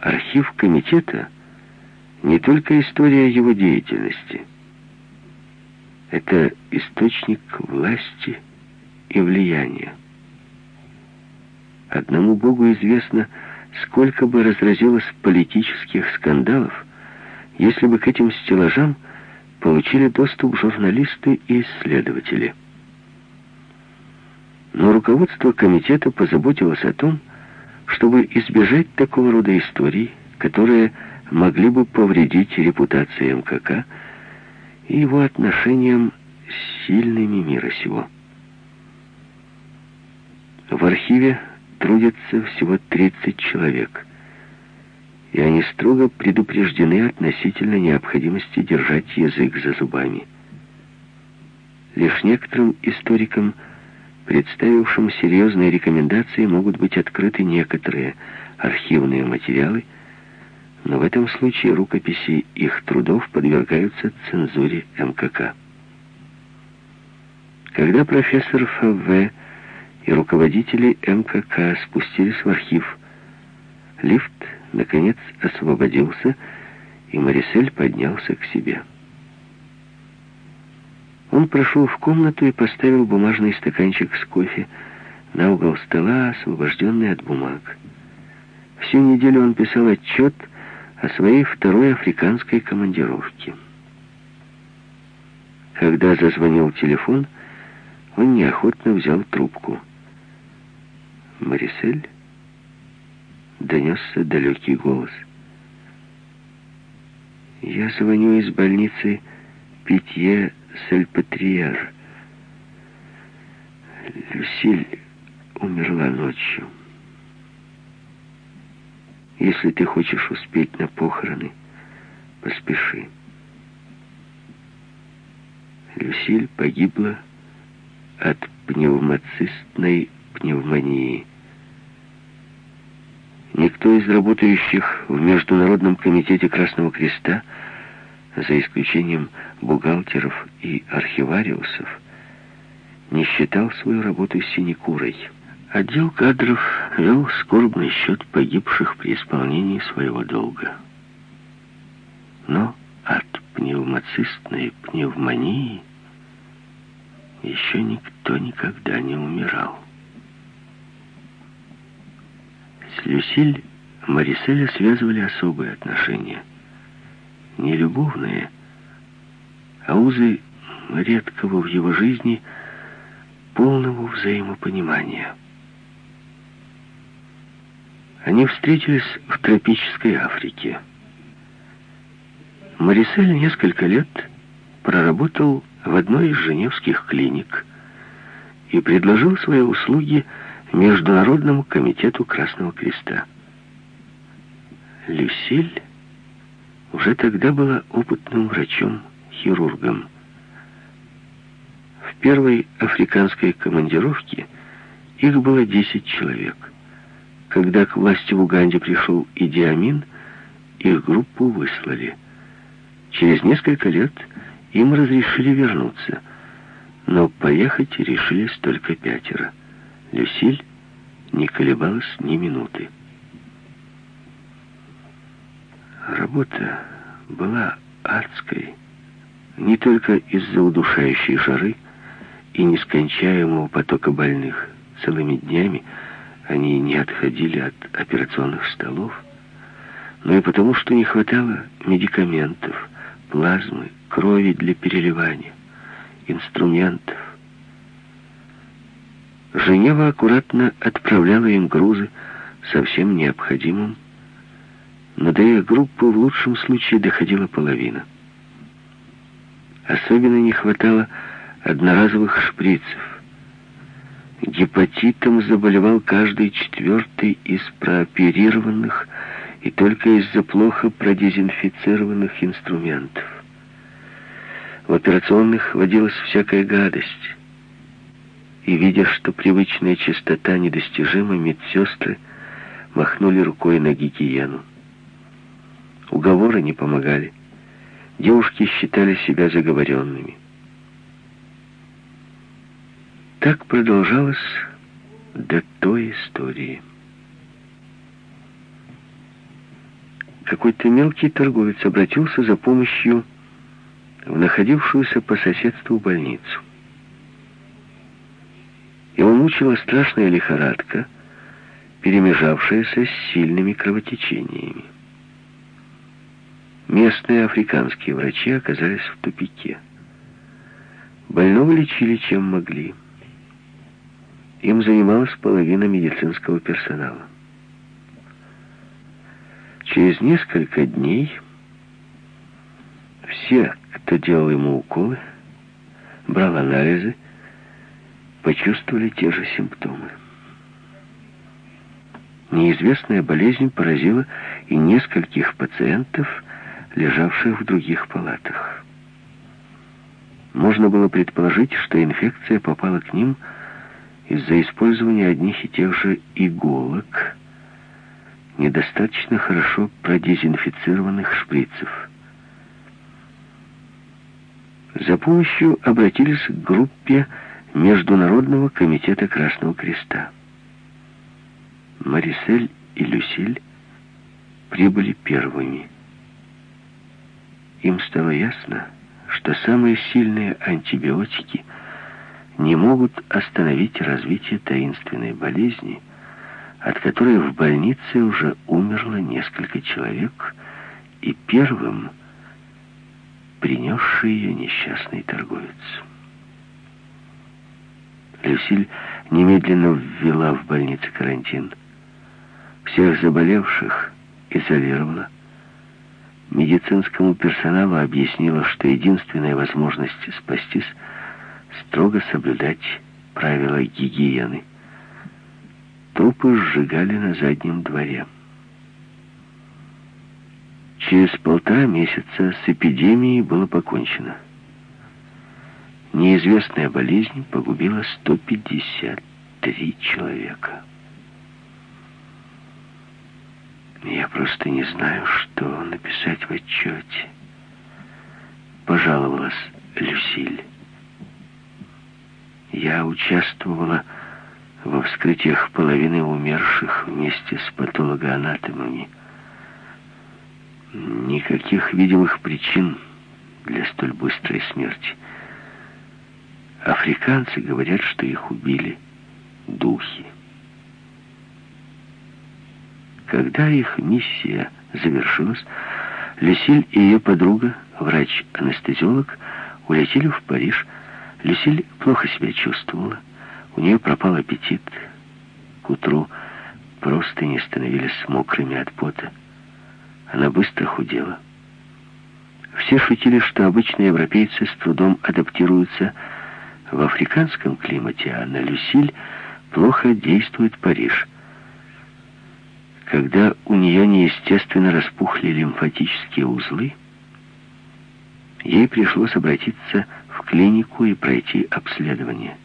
архив комитета не только история его деятельности. Это источник власти и влияния. Одному Богу известно, сколько бы разразилось политических скандалов, если бы к этим стеллажам получили доступ журналисты и исследователи. Но руководство комитета позаботилось о том, чтобы избежать такого рода историй, которые могли бы повредить репутации МКК и его отношениям с сильными мира сего. В архиве трудятся всего 30 человек, и они строго предупреждены относительно необходимости держать язык за зубами. Лишь некоторым историкам, представившим серьезные рекомендации, могут быть открыты некоторые архивные материалы, но в этом случае рукописи их трудов подвергаются цензуре МКК. Когда профессор Ф.В. и руководители МКК спустились в архив, лифт, наконец, освободился, и Марисель поднялся к себе. Он прошел в комнату и поставил бумажный стаканчик с кофе на угол стола, освобожденный от бумаг. Всю неделю он писал отчет о своей второй африканской командировке. Когда зазвонил телефон, он неохотно взял трубку. «Марисель?» — донесся далекий голос. «Я звоню из больницы Питье Сальпатриер. Люсиль умерла ночью». Если ты хочешь успеть на похороны, поспеши. Люсиль погибла от пневмоцистной пневмонии. Никто из работающих в Международном комитете Красного Креста, за исключением бухгалтеров и архивариусов, не считал свою работу синекурой. Отдел кадров вел скорбный счет погибших при исполнении своего долга. Но от пневмоцистной пневмонии еще никто никогда не умирал. С Люсиль Мариселя связывали особые отношения. Не любовные, а узы редкого в его жизни полного взаимопонимания. Они встретились в тропической Африке. Марисель несколько лет проработал в одной из женевских клиник и предложил свои услуги Международному комитету Красного Креста. Люсиль уже тогда была опытным врачом-хирургом. В первой африканской командировке их было 10 человек. Когда к власти в Уганде пришел Идиамин, их группу выслали. Через несколько лет им разрешили вернуться, но поехать решились только пятеро. Люсиль не колебалась ни минуты. Работа была адской, не только из-за удушающей жары и нескончаемого потока больных. Целыми днями они не отходили от операционных столов, но и потому, что не хватало медикаментов, плазмы, крови для переливания, инструментов. Женева аккуратно отправляла им грузы со всем необходимым, но до их группы в лучшем случае доходила половина. Особенно не хватало одноразовых шприцев, Гепатитом заболевал каждый четвертый из прооперированных и только из-за плохо продезинфицированных инструментов. В операционных водилась всякая гадость. И, видя, что привычная чистота недостижима, медсестры махнули рукой на гигиену. Уговоры не помогали. Девушки считали себя заговоренными. Так продолжалось до той истории. какой-то мелкий торговец обратился за помощью в находившуюся по соседству больницу. Его мучила страшная лихорадка, перемежавшаяся с сильными кровотечениями. Местные африканские врачи оказались в тупике. Больного лечили чем могли. Им занималась половина медицинского персонала. Через несколько дней все, кто делал ему уколы, брал анализы, почувствовали те же симптомы. Неизвестная болезнь поразила и нескольких пациентов, лежавших в других палатах. Можно было предположить, что инфекция попала к ним из-за использования одних и тех же иголок, недостаточно хорошо продезинфицированных шприцев. За помощью обратились к группе Международного комитета Красного Креста. Марисель и Люсиль прибыли первыми. Им стало ясно, что самые сильные антибиотики не могут остановить развитие таинственной болезни, от которой в больнице уже умерло несколько человек, и первым принесший ее несчастный торговец. Люсиль немедленно ввела в больнице карантин. Всех заболевших изолировала. Медицинскому персоналу объяснила, что единственная возможность спастись — строго соблюдать правила гигиены. Трупы сжигали на заднем дворе. Через полтора месяца с эпидемией было покончено. Неизвестная болезнь погубила 153 человека. Я просто не знаю, что написать в отчете. Пожаловалась Люсиль. Я участвовала во вскрытиях половины умерших вместе с патологоанатомами. Никаких видимых причин для столь быстрой смерти. Африканцы говорят, что их убили духи. Когда их миссия завершилась, Люсиль и ее подруга, врач-анестезиолог, улетели в Париж. Люсиль плохо себя чувствовала. У нее пропал аппетит. К утру просто не становились мокрыми от пота. Она быстро худела. Все шутили, что обычные европейцы с трудом адаптируются в африканском климате, а на Люсиль плохо действует Париж. Когда у нее неестественно распухли лимфатические узлы, ей пришлось обратиться в клинику и пройти обследование.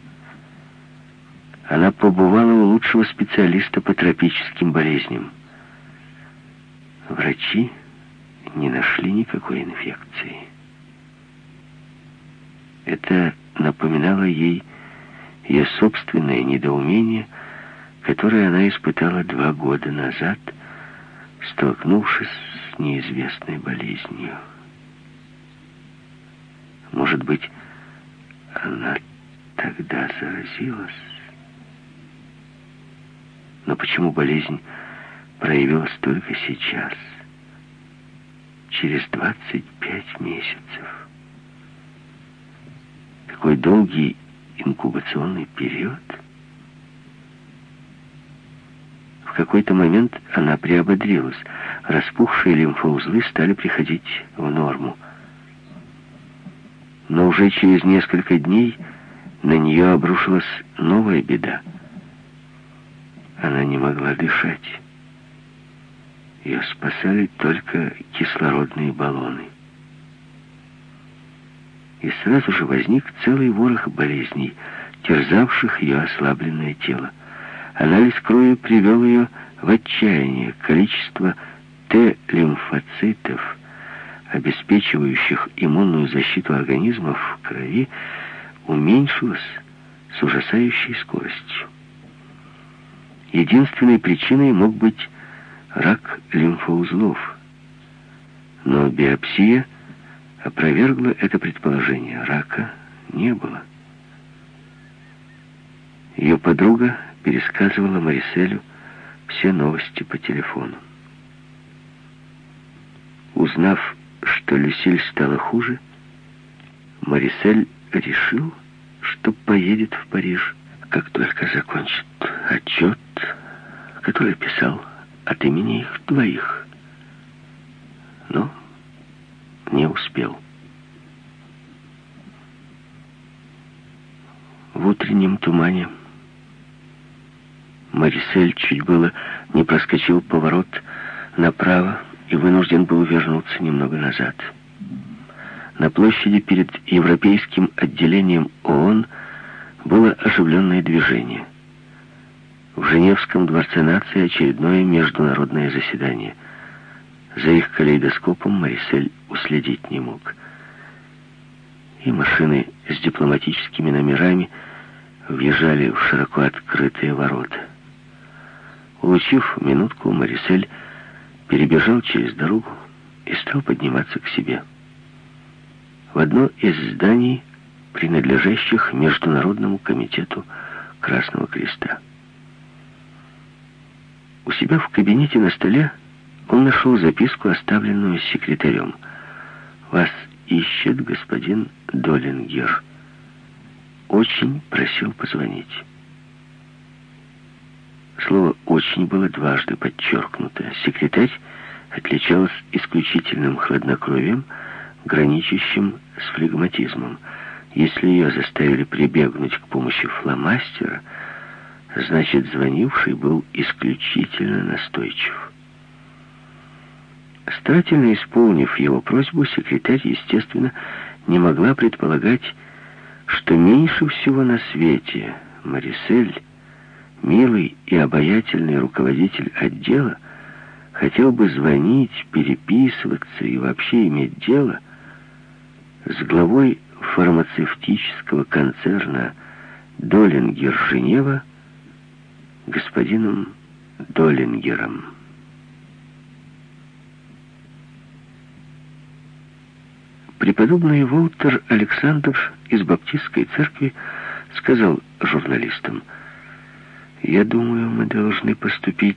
Она побывала у лучшего специалиста по тропическим болезням. Врачи не нашли никакой инфекции. Это напоминало ей ее собственное недоумение, которое она испытала два года назад, столкнувшись с неизвестной болезнью. Может быть, она тогда заразилась? Но почему болезнь проявилась только сейчас, через 25 месяцев? Такой долгий инкубационный период. В какой-то момент она приободрилась. Распухшие лимфоузлы стали приходить в норму. Но уже через несколько дней на нее обрушилась новая беда. Она не могла дышать. Ее спасали только кислородные баллоны и сразу же возник целый ворох болезней, терзавших ее ослабленное тело. Анализ крови привел ее в отчаяние. Количество Т-лимфоцитов, обеспечивающих иммунную защиту организма в крови, уменьшилось с ужасающей скоростью. Единственной причиной мог быть рак лимфоузлов, Но биопсия опровергла это предположение. Рака не было. Ее подруга пересказывала Мариселю все новости по телефону. Узнав, что Люсиль стала хуже, Марисель решил, что поедет в Париж, как только закончит отчет, который писал от имени их двоих. Но не успел. В утреннем тумане Марисель чуть было не проскочил поворот направо и вынужден был вернуться немного назад. На площади перед Европейским отделением ООН было оживленное движение. В Женевском дворце нации очередное международное заседание. За их калейдоскопом Марисель уследить не мог. И машины с дипломатическими номерами въезжали в широко открытые ворота. Улучив минутку, Марисель перебежал через дорогу и стал подниматься к себе. В одно из зданий, принадлежащих Международному комитету Красного Креста. У себя в кабинете на столе он нашел записку, оставленную секретарем. «Вас ищет господин Долингер. Очень просил позвонить». Слово «очень» было дважды подчеркнуто. Секретарь отличалась исключительным хладнокровием, граничащим с флегматизмом. Если ее заставили прибегнуть к помощи фломастера, значит, звонивший был исключительно настойчив. Старательно исполнив его просьбу, секретарь, естественно, не могла предполагать, что меньше всего на свете Марисель милый и обаятельный руководитель отдела хотел бы звонить, переписываться и вообще иметь дело с главой фармацевтического концерна Долингер Женева господином Долингером. Преподобный Волтер Александр из Баптистской церкви сказал журналистам – я думаю, мы должны поступить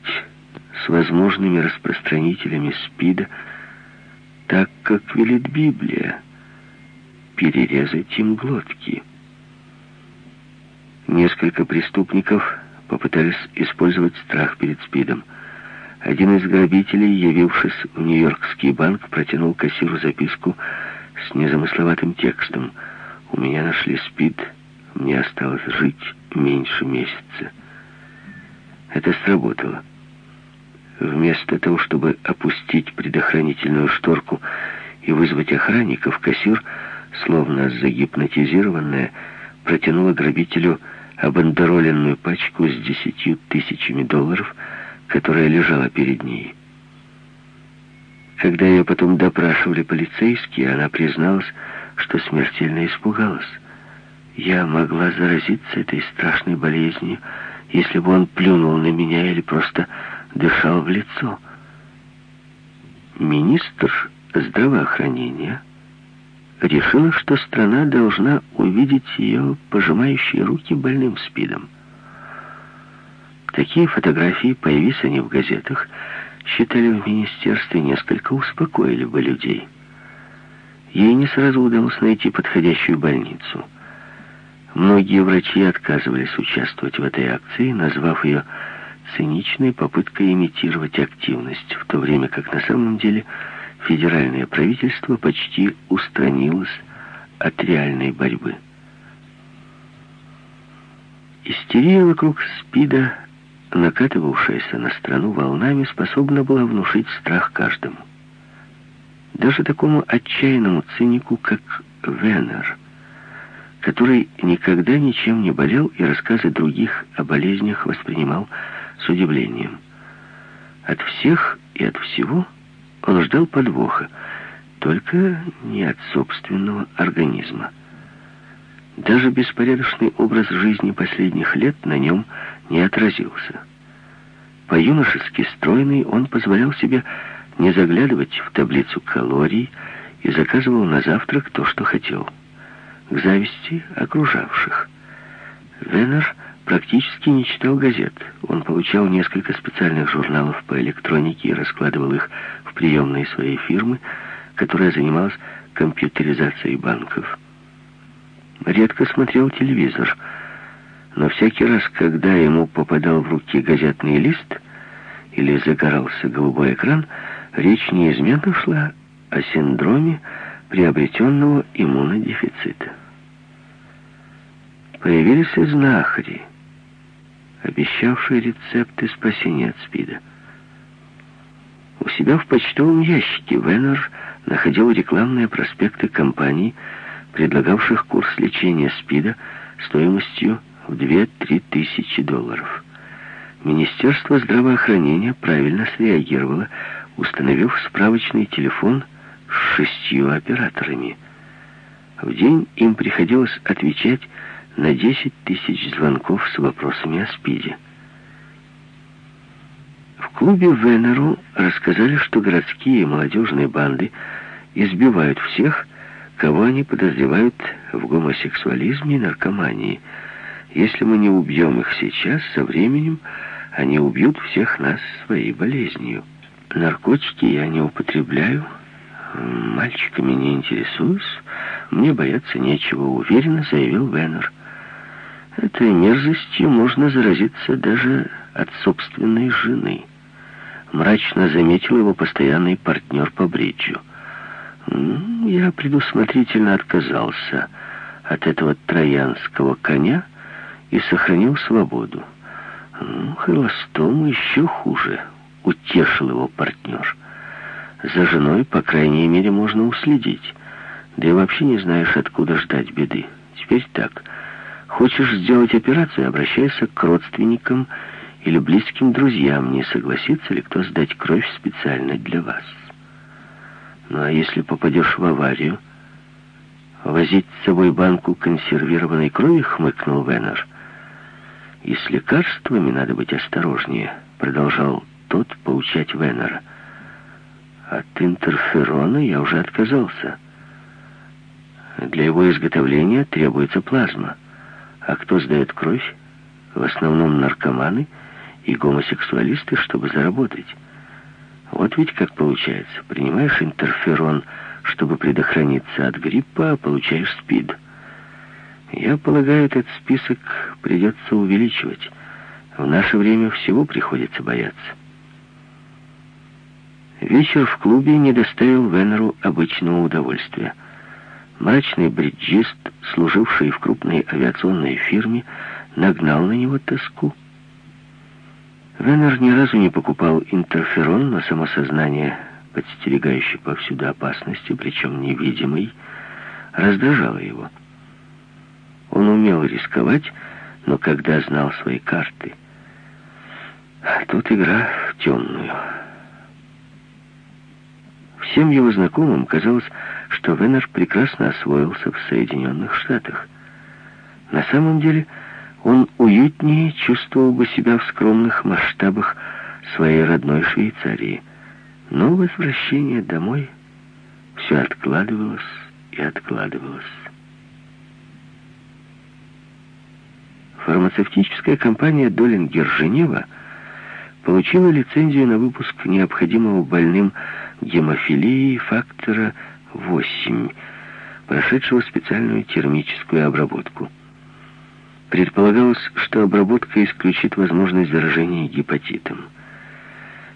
с возможными распространителями СПИДа так, как велит Библия, перерезать им глотки. Несколько преступников попытались использовать страх перед СПИДом. Один из грабителей, явившись в Нью-Йоркский банк, протянул кассиру записку с незамысловатым текстом. «У меня нашли СПИД, мне осталось жить меньше месяца». Это сработало. Вместо того, чтобы опустить предохранительную шторку и вызвать охранников, кассир, словно загипнотизированная, протянула грабителю обандероленную пачку с десятью тысячами долларов, которая лежала перед ней. Когда ее потом допрашивали полицейские, она призналась, что смертельно испугалась. Я могла заразиться этой страшной болезнью, если бы он плюнул на меня или просто дышал в лицо. Министр здравоохранения решила, что страна должна увидеть ее пожимающие руки больным СПИДом. Такие фотографии, появись они в газетах, считали в министерстве, несколько успокоили бы людей. Ей не сразу удалось найти подходящую больницу – Многие врачи отказывались участвовать в этой акции, назвав ее циничной попыткой имитировать активность, в то время как на самом деле федеральное правительство почти устранилось от реальной борьбы. Истерия вокруг СПИДа, накатывавшаяся на страну волнами, способна была внушить страх каждому. Даже такому отчаянному цинику, как Венер – который никогда ничем не болел и рассказы других о болезнях воспринимал с удивлением. От всех и от всего он ждал подвоха, только не от собственного организма. Даже беспорядочный образ жизни последних лет на нем не отразился. По-юношески стройный он позволял себе не заглядывать в таблицу калорий и заказывал на завтрак то, что хотел. К зависти окружавших. Венер практически не читал газет. Он получал несколько специальных журналов по электронике и раскладывал их в приемной своей фирмы, которая занималась компьютеризацией банков. Редко смотрел телевизор, но всякий раз, когда ему попадал в руки газетный лист или загорался голубой экран, речь неизменно шла о синдроме приобретенного иммунодефицита. Появились и знахари, обещавшие рецепты спасения от СПИДа. У себя в почтовом ящике Веннер находил рекламные проспекты компаний, предлагавших курс лечения СПИДа стоимостью в 2-3 тысячи долларов. Министерство здравоохранения правильно среагировало, установив справочный телефон с шестью операторами. В день им приходилось отвечать на 10 тысяч звонков с вопросами о СПИДе. В клубе Венеру рассказали, что городские молодежные банды избивают всех, кого они подозревают в гомосексуализме и наркомании. Если мы не убьем их сейчас, со временем они убьют всех нас своей болезнью. Наркотики я не употребляю, мальчиками не интересуюсь, мне бояться нечего, уверенно заявил Венер. Этой мерзостью можно заразиться даже от собственной жены. Мрачно заметил его постоянный партнер по бриджу. Я предусмотрительно отказался от этого троянского коня и сохранил свободу. Холостому еще хуже, утешил его партнер. За женой, по крайней мере, можно уследить. Да и вообще не знаешь, откуда ждать беды. Теперь так. Хочешь сделать операцию, обращайся к родственникам или близким друзьям, не согласится ли кто сдать кровь специально для вас. Ну а если попадешь в аварию, возить с собой банку консервированной крови, хмыкнул Венер. И с лекарствами надо быть осторожнее, продолжал тот поучать Венера. От интерферона я уже отказался. Для его изготовления требуется плазма. А кто сдает кровь? В основном наркоманы и гомосексуалисты, чтобы заработать. Вот ведь как получается. Принимаешь интерферон, чтобы предохраниться от гриппа, а получаешь СПИД. Я полагаю, этот список придется увеличивать. В наше время всего приходится бояться. Вечер в клубе не доставил Венеру обычного удовольствия. Мрачный бриджист, служивший в крупной авиационной фирме, нагнал на него тоску. Венер ни разу не покупал интерферон, но самосознание, подстерегающее повсюду опасности, причем невидимой, раздражало его. Он умел рисковать, но когда знал свои карты, тут игра в темную. Всем его знакомым казалось, что Венер прекрасно освоился в Соединенных Штатах. На самом деле он уютнее чувствовал бы себя в скромных масштабах своей родной Швейцарии. Но возвращение домой все откладывалось и откладывалось. Фармацевтическая компания Долингер Женева получила лицензию на выпуск необходимого больным гемофилии фактора 8, прошедшего специальную термическую обработку. Предполагалось, что обработка исключит возможность заражения гепатитом.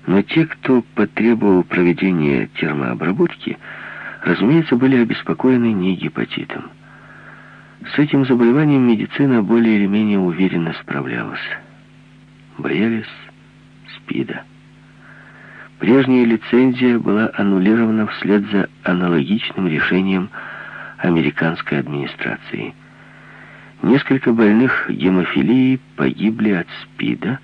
Но те, кто потребовал проведения термообработки, разумеется, были обеспокоены не гепатитом. С этим заболеванием медицина более или менее уверенно справлялась. Боялись СПИДа. Прежняя лицензия была аннулирована вслед за аналогичным решением американской администрации. Несколько больных гемофилией погибли от СПИДа,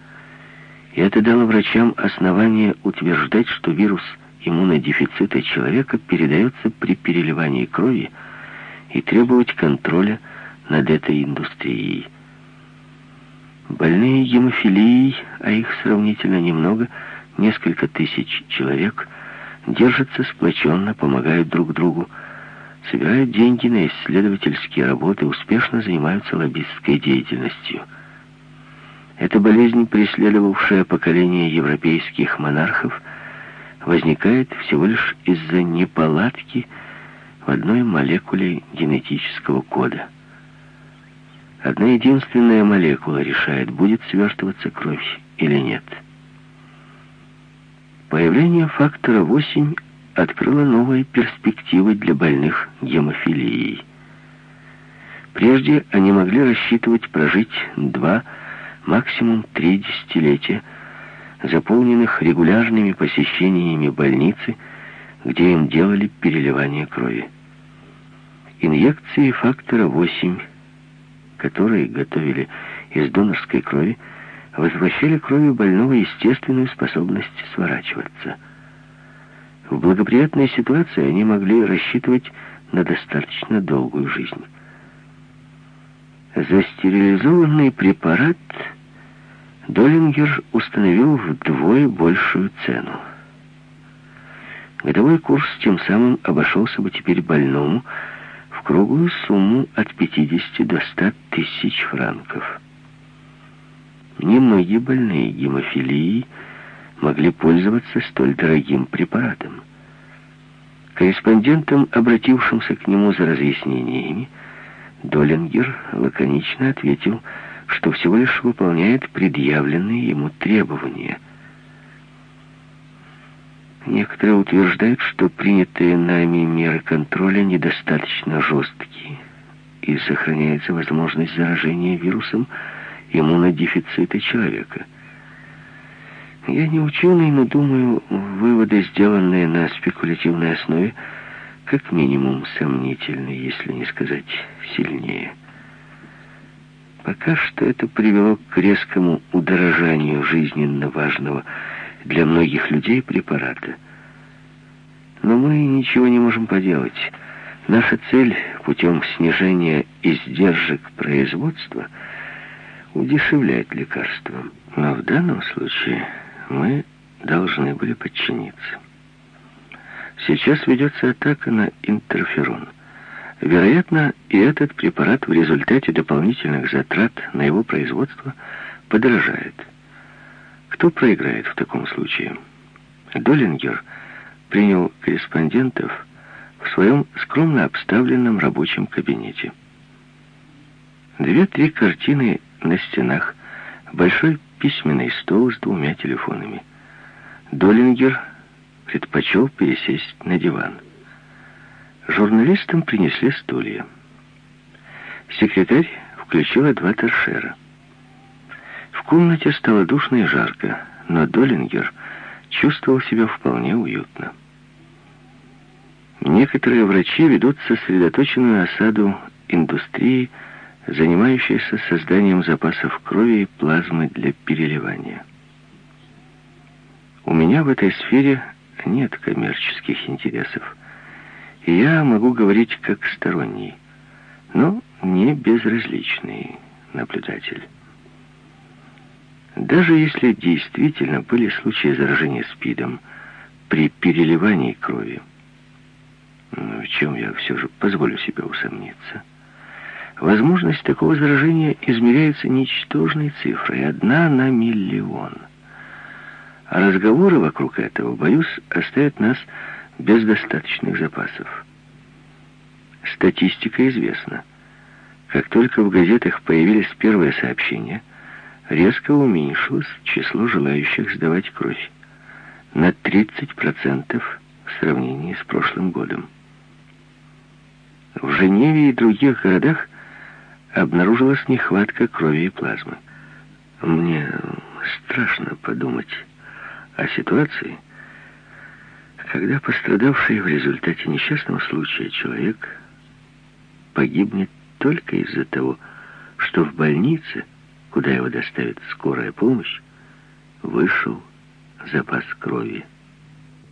и это дало врачам основание утверждать, что вирус иммунодефицита человека передается при переливании крови и требовать контроля над этой индустрией. Больные гемофилией, а их сравнительно немного – несколько тысяч человек держатся сплоченно, помогают друг другу, собирают деньги на исследовательские работы, успешно занимаются лоббистской деятельностью. Эта болезнь, преследовавшая поколение европейских монархов, возникает всего лишь из-за неполадки в одной молекуле генетического кода. Одна единственная молекула решает, будет свертываться кровь или нет. Появление фактора 8 открыло новые перспективы для больных гемофилией. Прежде они могли рассчитывать прожить два, максимум три десятилетия, заполненных регулярными посещениями больницы, где им делали переливание крови. Инъекции фактора 8, которые готовили из донорской крови, возвращали крови больного естественную способность сворачиваться. В благоприятной ситуации они могли рассчитывать на достаточно долгую жизнь. Застерилизованный препарат Доллингер установил вдвое большую цену. Годовой курс тем самым обошелся бы теперь больному в круглую сумму от 50 до 100 тысяч франков. Немногие больные гемофилией могли пользоваться столь дорогим препаратом. Корреспондентам, обратившимся к нему за разъяснениями, Доллингер лаконично ответил, что всего лишь выполняет предъявленные ему требования. Некоторые утверждают, что принятые нами меры контроля недостаточно жесткие и сохраняется возможность заражения вирусом иммунодефицита человека. Я не ученый, но думаю, выводы, сделанные на спекулятивной основе, как минимум сомнительны, если не сказать сильнее. Пока что это привело к резкому удорожанию жизненно важного для многих людей препарата. Но мы ничего не можем поделать. Наша цель путем снижения издержек производства – удешевлять лекарства. Но в данном случае мы должны были подчиниться. Сейчас ведется атака на интерферон. Вероятно, и этот препарат в результате дополнительных затрат на его производство подорожает. Кто проиграет в таком случае? Доллингер принял корреспондентов в своем скромно обставленном рабочем кабинете. Две-три картины на стенах большой письменный стол с двумя телефонами. Доллингер предпочел пересесть на диван. Журналистам принесли стулья. Секретарь включила два торшера. В комнате стало душно и жарко, но Доллингер чувствовал себя вполне уютно. Некоторые врачи ведут сосредоточенную осаду индустрии, занимающийся созданием запасов крови и плазмы для переливания. У меня в этой сфере нет коммерческих интересов, и я могу говорить как сторонний, но не безразличный наблюдатель. Даже если действительно были случаи заражения СПИДом при переливании крови, в чем я все же позволю себе усомниться – Возможность такого заражения измеряется ничтожной цифрой, одна на миллион. А разговоры вокруг этого, боюсь, оставят нас без достаточных запасов. Статистика известна. Как только в газетах появились первые сообщения, резко уменьшилось число желающих сдавать кровь на 30% в сравнении с прошлым годом. В Женеве и других городах обнаружилась нехватка крови и плазмы. Мне страшно подумать о ситуации, когда пострадавший в результате несчастного случая человек погибнет только из-за того, что в больнице, куда его доставит скорая помощь, вышел запас крови.